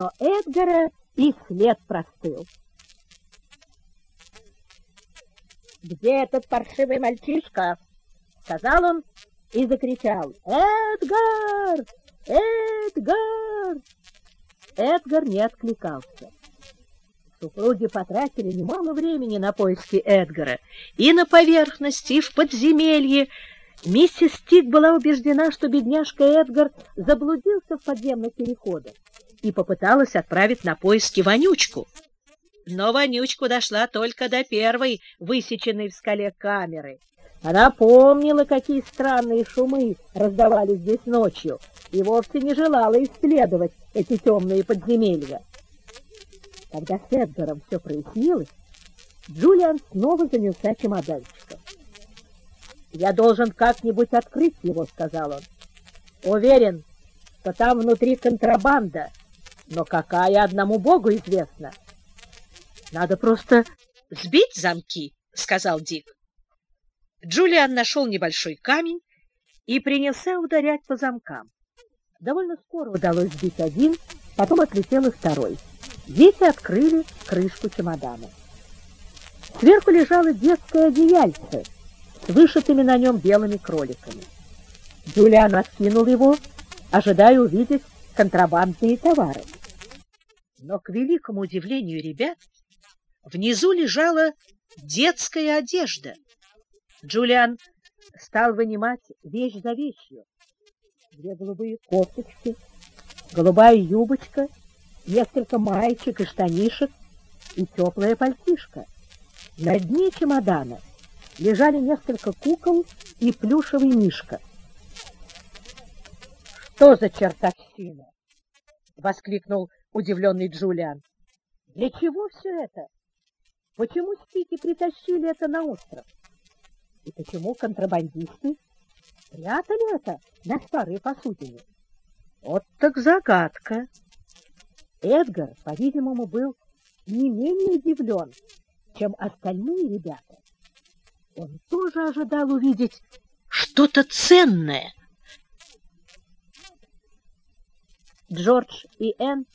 но Эдгара и след простыл. «Где этот паршивый мальчишка?» — сказал он и закричал. «Эдгар! Эдгар!» Эдгар не откликался. Супруги потратили немало времени на поиски Эдгара и на поверхности, и в подземелье. Миссис Тик была убеждена, что бедняжка Эдгар заблудился в подземных переходах и попыталась отправить на поиски Вонючку. Но Вонючку дошла только до первой высеченной в скале камеры. Она помнила, какие странные шумы раздавались здесь ночью, и вовсе не желала исследовать эти темные подземелья. Когда с Эдгаром все прояснилось, Джулиан снова занялся чемоданчиком. «Я должен как-нибудь открыть его», — сказал он. «Уверен, что там внутри контрабанда, но какая одному богу известна». «Надо просто сбить замки», — сказал Дик. Джулиан нашел небольшой камень и принялся ударять по замкам. Довольно скоро удалось сбить один, потом отлетел и второй. Дети открыли крышку чемодана. Сверху лежало детское одеяльце с вышитыми на нем белыми кроликами. Джулиан откинул его, ожидая увидеть контрабандные товары. Но, к великому удивлению ребят, внизу лежала детская одежда. Джулиан стал вынимать вещь за вещью. Две голубые кофточки, голубая юбочка — несколько маечек и штанишек и теплая пальтишка. На дне чемодана лежали несколько кукол и плюшевый мишка. «Что за чертовщина?» — воскликнул удивленный Джулиан. «Для чего все это? Почему спики притащили это на остров? И почему контрабандисты прятали это на старые посудины? Вот так загадка!» Эдгар, по-видимому, был не менее удивлен, чем остальные ребята. Он тоже ожидал увидеть что-то ценное. Джордж и Энн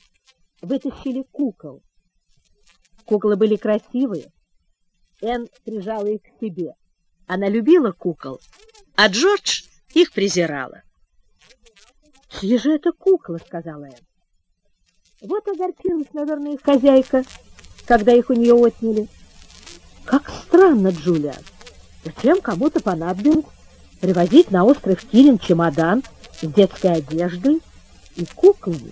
вытащили кукол. Куклы были красивые. Энн прижала их к себе. Она любила кукол, а Джордж их презирала. «Чьи же это куклы?» — сказала Энн. Вот огорчилась, наверное, их хозяйка, когда их у нее отняли. Как странно, Джулиан. Зачем кому-то понадобилось привозить на остров Кирин чемодан с детской одеждой и куклами?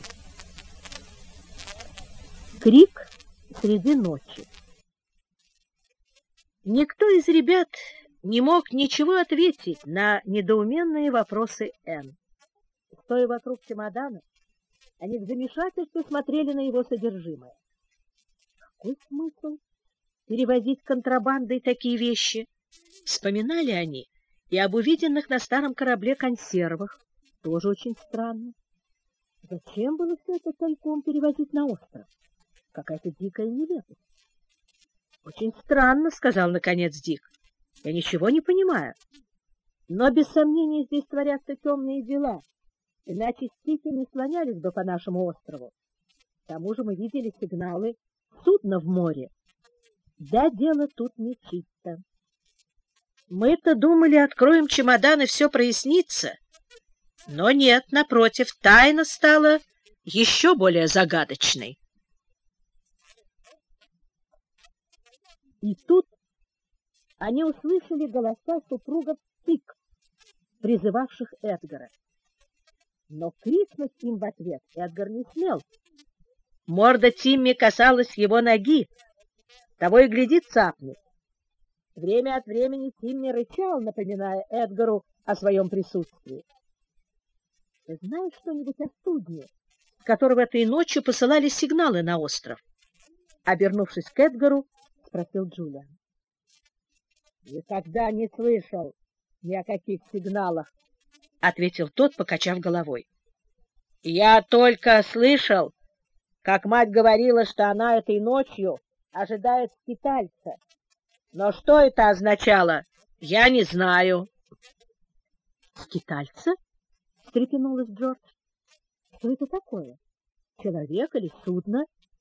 Крик среди ночи. Никто из ребят не мог ничего ответить на недоуменные вопросы Энн. Стоя вокруг чемодана, они в замешательстве смотрели на его содержимое. Какой смысл перевозить контрабандой такие вещи? Вспоминали они и об увиденных на старом корабле консервах. Тоже очень странно. Зачем было все это тайком перевозить на остров? Какая-то дикая нелепость. Очень странно, сказал наконец Дик. Я ничего не понимаю. Но без сомнения здесь творятся темные дела иначе стики не слонялись бы по нашему острову. К тому же мы видели сигналы судна в море. Да, дело тут не чисто. Мы-то думали, откроем чемодан и все прояснится. Но нет, напротив, тайна стала еще более загадочной. И тут они услышали голоса супругов Тик, призывавших Эдгара но крикнуть им в ответ Эдгар не смел. Морда Тимми касалась его ноги, того и глядит цапнет. Время от времени Тимми рычал, напоминая Эдгару о своем присутствии. — Ты знаешь что-нибудь о судне, которого этой ночью посылали сигналы на остров? Обернувшись к Эдгару, спросил Джулиан. — Никогда не слышал ни о каких сигналах, — ответил тот, покачав головой. — Я только слышал, как мать говорила, что она этой ночью ожидает скитальца. Но что это означало, я не знаю. — Скитальца? — встрепенулась Джордж. — Что это такое? человек или судно,